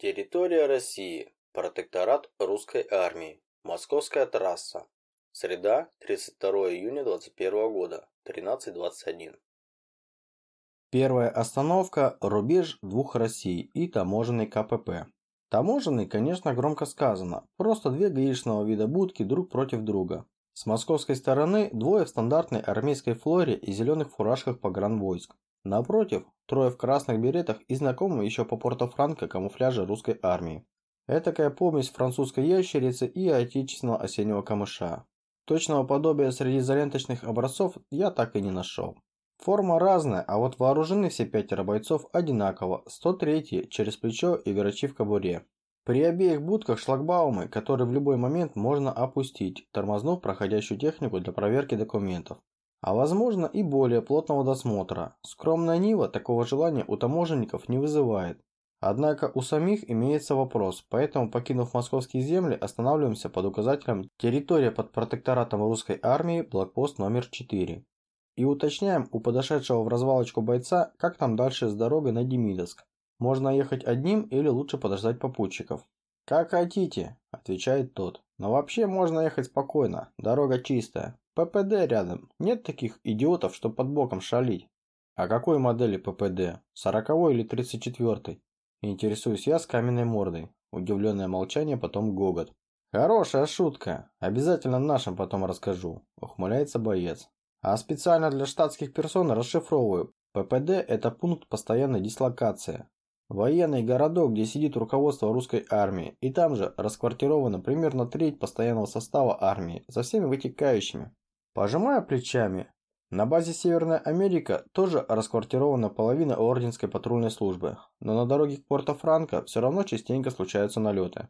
Территория России. Протекторат русской армии. Московская трасса. Среда, 32 июня 21 года, 13.21. Первая остановка – рубеж двух Россий и таможенный КПП. Таможенный, конечно, громко сказано, просто две гаишного вида будки друг против друга. С московской стороны двое в стандартной армейской флоре и зеленых фуражках погранвойск. Напротив, трое в красных беретах и знакомые еще по Порто-Франко камуфляжа русской армии. Этакая помесь французской ящерицы и отечественного осеннего камыша. Точного подобия среди изоленточных образцов я так и не нашел. Форма разная, а вот вооружены все пятеро бойцов одинаково, 103 через плечо и грачи в кобуре. При обеих будках шлагбаумы, которые в любой момент можно опустить, тормознув проходящую технику для проверки документов. А возможно и более плотного досмотра. Скромная Нива такого желания у таможенников не вызывает. Однако у самих имеется вопрос, поэтому, покинув московские земли, останавливаемся под указателем «Территория под протекторатом русской армии, блокпост номер 4». И уточняем у подошедшего в развалочку бойца, как там дальше с дорогой на Демидовск. Можно ехать одним или лучше подождать попутчиков. «Как хотите», – отвечает тот. «Но вообще можно ехать спокойно, дорога чистая. ППД рядом. Нет таких идиотов, что под боком шалить». «А какой модели ППД? Сороковой или тридцать четвертый?» Интересуюсь я с каменной мордой. Удивленное молчание, потом гогот. «Хорошая шутка. Обязательно нашим потом расскажу», – ухмыляется боец. «А специально для штатских персон расшифровываю. ППД – это пункт постоянной дислокации. Военный городок, где сидит руководство русской армии, и там же расквартировано примерно треть постоянного состава армии, со всеми вытекающими. Пожимая плечами, на базе Северная Америка тоже расквартирована половина орденской патрульной службы, но на дороге к Порто-Франко все равно частенько случаются налеты.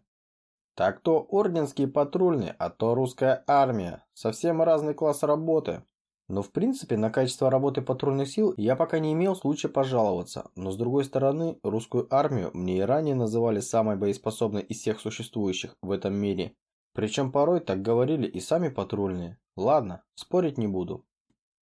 Так то орденские патрульные, а то русская армия. Совсем разный класс работы. Но в принципе на качество работы патрульных сил я пока не имел случая пожаловаться, но с другой стороны, русскую армию мне и ранее называли самой боеспособной из всех существующих в этом мире. Причем порой так говорили и сами патрульные. Ладно, спорить не буду.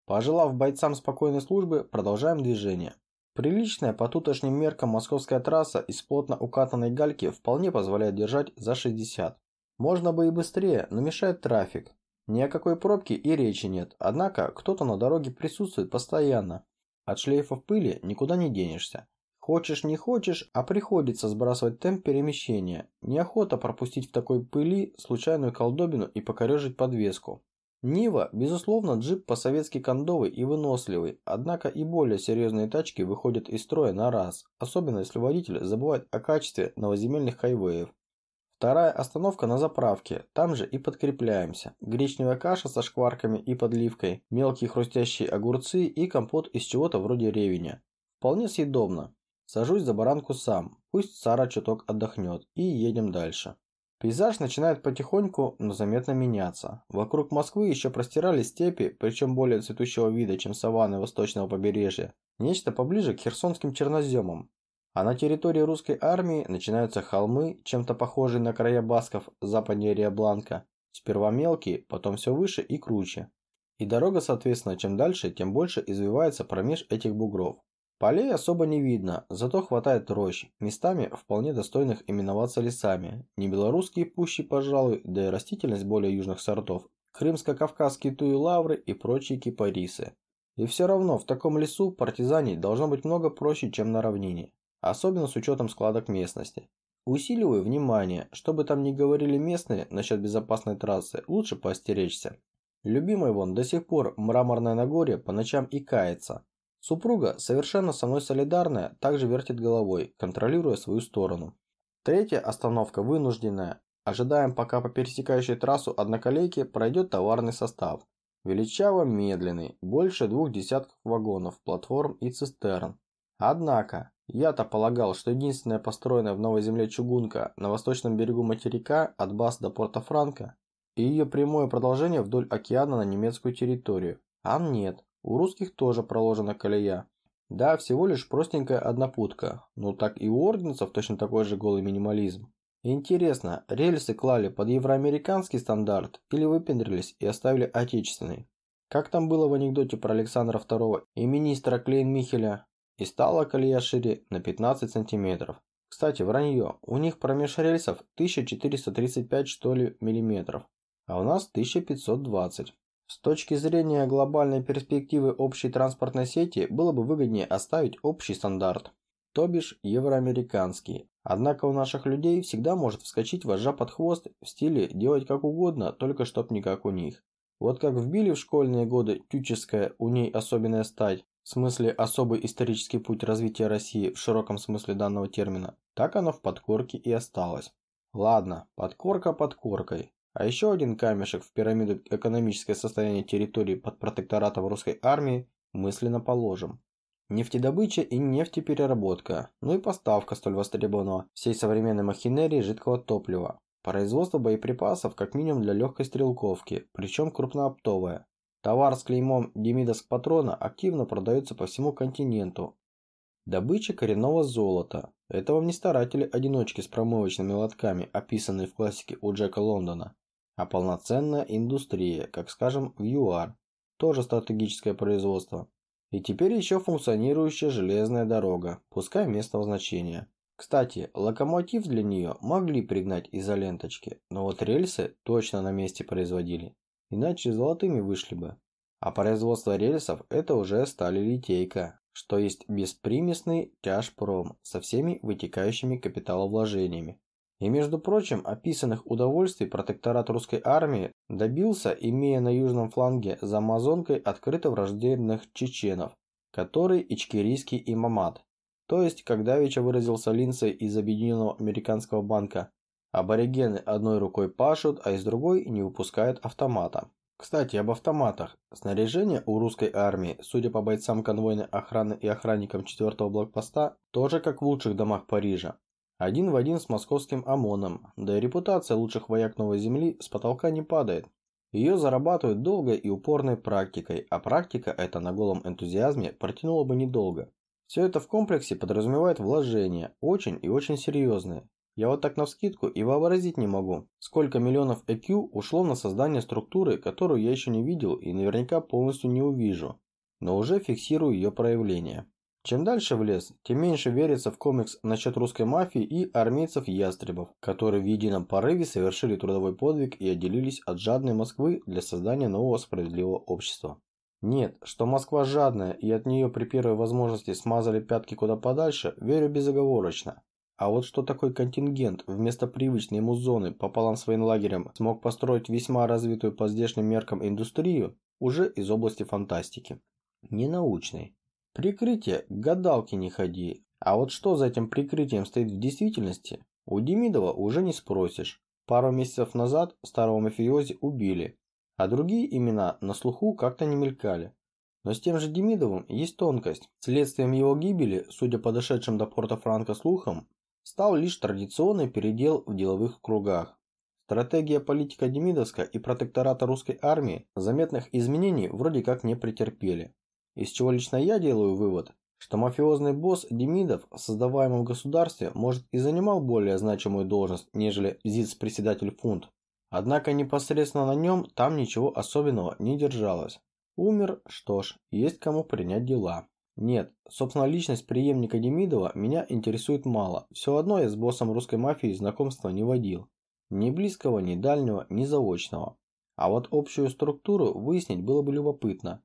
Пожелав бойцам спокойной службы, продолжаем движение. Приличная по тутошним меркам московская трасса из плотно укатанной гальки вполне позволяет держать за 60. Можно бы и быстрее, но мешает трафик. Ни о какой пробке и речи нет, однако кто-то на дороге присутствует постоянно. От шлейфов пыли никуда не денешься. Хочешь не хочешь, а приходится сбрасывать темп перемещения. Неохота пропустить в такой пыли случайную колдобину и покорежить подвеску. Нива, безусловно, джип по-советски кондовый и выносливый, однако и более серьезные тачки выходят из строя на раз, особенно если водитель забывает о качестве новоземельных хайвеев. Вторая остановка на заправке, там же и подкрепляемся. Гречневая каша со шкварками и подливкой, мелкие хрустящие огурцы и компот из чего-то вроде ревеня. Вполне съедобно. Сажусь за баранку сам, пусть Сара чуток отдохнет, и едем дальше. Пейзаж начинает потихоньку, но заметно меняться. Вокруг Москвы еще простирались степи, причем более цветущего вида, чем саванны восточного побережья. Нечто поближе к херсонским черноземам. А на территории русской армии начинаются холмы, чем-то похожие на края басков западнее Риабланка. Сперва мелкие, потом все выше и круче. И дорога, соответственно, чем дальше, тем больше извивается промеж этих бугров. Полей особо не видно, зато хватает рощ, местами вполне достойных именоваться лесами. Не белорусские пущи, пожалуй, да и растительность более южных сортов. Крымско-кавказские туи лавры и прочие кипарисы. И все равно в таком лесу партизаней должно быть много проще, чем на равнине. Особенно с учетом складок местности. Усиливаю внимание, чтобы там не говорили местные насчет безопасной трассы, лучше поостеречься. Любимый вон до сих пор мраморное Нагорье по ночам и кается. Супруга, совершенно со мной солидарная, также вертит головой, контролируя свою сторону. Третья остановка вынужденная. Ожидаем, пока по пересекающей трассу одноколейки пройдет товарный состав. Величаво медленный, больше двух десятков вагонов, платформ и цистерн. Однако, я-то полагал, что единственная построенная в Новой Земле чугунка на восточном берегу материка от Бас до Порто-Франко и ее прямое продолжение вдоль океана на немецкую территорию. А нет. У русских тоже проложена колея. Да, всего лишь простенькая однопутка, но так и у орденцев точно такой же голый минимализм. Интересно, рельсы клали под евроамериканский стандарт или выпендрились и оставили отечественный? Как там было в анекдоте про Александра II и министра Клейн-Михеля? И стала колея шире на 15 сантиметров. Кстати, вранье. У них промеж рельсов 1435 что ли миллиметров, а у нас 1520. С точки зрения глобальной перспективы общей транспортной сети было бы выгоднее оставить общий стандарт, то бишь евроамериканский. Однако у наших людей всегда может вскочить вожжа под хвост в стиле делать как угодно, только чтоб не как у них. Вот как вбили в школьные годы тюческая, у ней особенная стать, в смысле особый исторический путь развития России в широком смысле данного термина, так оно в подкорке и осталось. Ладно, подкорка подкоркой. А еще один камешек в пирамиду экономическое состояние территории под протекторатом русской армии мысленно положим. Нефтедобыча и нефтепереработка, ну и поставка столь востребованного всей современной махинерии жидкого топлива. Производство боеприпасов как минимум для легкой стрелковки, причем крупнооптовое. Товар с клеймом Демидовск патрона активно продается по всему континенту. Добыча коренного золота. Это вам не старатели-одиночки с промывочными лотками, описанные в классике у Джека Лондона, а полноценная индустрия, как скажем в ЮАР. Тоже стратегическое производство. И теперь еще функционирующая железная дорога, пускай местного значения. Кстати, локомотив для нее могли пригнать из-за ленточки, но вот рельсы точно на месте производили иначе золотыми вышли бы. А производство рельсов – это уже стали литейка, что есть беспримесный тяжпром со всеми вытекающими капиталовложениями. И между прочим, описанных удовольствий протекторат русской армии добился, имея на южном фланге за Амазонкой открыто враждебных чеченов, который ичкерийский имамат. То есть, когда Вича выразился Линдсей из Объединенного Американского банка, Аборигены одной рукой пашут, а из другой не выпускают автомата. Кстати, об автоматах. Снаряжение у русской армии, судя по бойцам конвойной охраны и охранникам 4-го блокпоста, тоже как в лучших домах Парижа. Один в один с московским ОМОНом, да и репутация лучших вояк Новой Земли с потолка не падает. Ее зарабатывают долгой и упорной практикой, а практика эта на голом энтузиазме протянула бы недолго. Все это в комплексе подразумевает вложения, очень и очень серьезные. Я вот так навскидку и вообразить не могу, сколько миллионов EQ ушло на создание структуры, которую я еще не видел и наверняка полностью не увижу, но уже фиксирую ее проявление. Чем дальше в лес, тем меньше верится в комикс насчет русской мафии и армейцев-ястребов, которые в едином порыве совершили трудовой подвиг и отделились от жадной Москвы для создания нового справедливого общества. Нет, что Москва жадная и от нее при первой возможности смазали пятки куда подальше, верю безоговорочно. А вот что такой контингент вместо привычной ему зоны пополам с военлагерем смог построить весьма развитую по здешним меркам индустрию, уже из области фантастики. Ненаучной. Прикрытие к гадалке не ходи. А вот что за этим прикрытием стоит в действительности, у Демидова уже не спросишь. Пару месяцев назад старого мафиози убили, а другие имена на слуху как-то не мелькали. Но с тем же Демидовым есть тонкость. Следствием его гибели, судя по дошедшим до порта Франка слухам, стал лишь традиционный передел в деловых кругах. Стратегия политика Демидовска и протектората русской армии заметных изменений вроде как не претерпели. Из чего лично я делаю вывод, что мафиозный босс Демидов в создаваемом государстве может и занимал более значимую должность, нежели ЗИЦ-председатель фунт. Однако непосредственно на нем там ничего особенного не держалось. Умер, что ж, есть кому принять дела. Нет, собственно личность преемника Демидова меня интересует мало. Все одно я с боссом русской мафии знакомства не водил. Ни близкого, ни дальнего, ни заочного. А вот общую структуру выяснить было бы любопытно.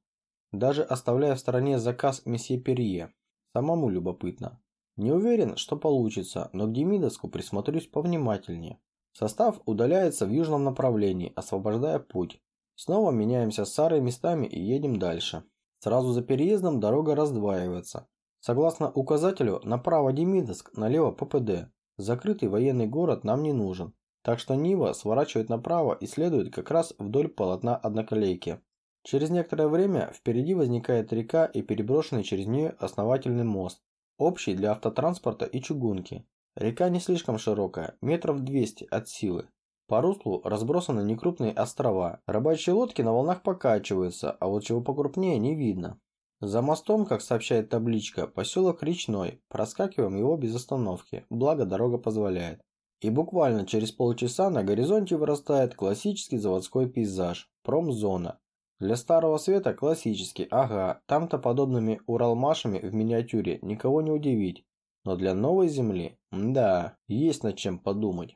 Даже оставляя в стороне заказ месье Перье. Самому любопытно. Не уверен, что получится, но к Демидовску присмотрюсь повнимательнее. Состав удаляется в южном направлении, освобождая путь. Снова меняемся с Сарой местами и едем дальше. Сразу за переездом дорога раздваивается. Согласно указателю, направо Демидовск, налево ППД. Закрытый военный город нам не нужен. Так что Нива сворачивает направо и следует как раз вдоль полотна одноколейки. Через некоторое время впереди возникает река и переброшенный через нее основательный мост, общий для автотранспорта и чугунки. Река не слишком широкая, метров 200 от силы. По руслу разбросаны некрупные острова. Рыбачьи лодки на волнах покачиваются, а вот чего покрупнее не видно. За мостом, как сообщает табличка, поселок Речной. Проскакиваем его без остановки, благо дорога позволяет. И буквально через полчаса на горизонте вырастает классический заводской пейзаж – промзона. Для старого света классический, ага, там-то подобными Уралмашами в миниатюре никого не удивить. Но для новой земли, да, есть над чем подумать.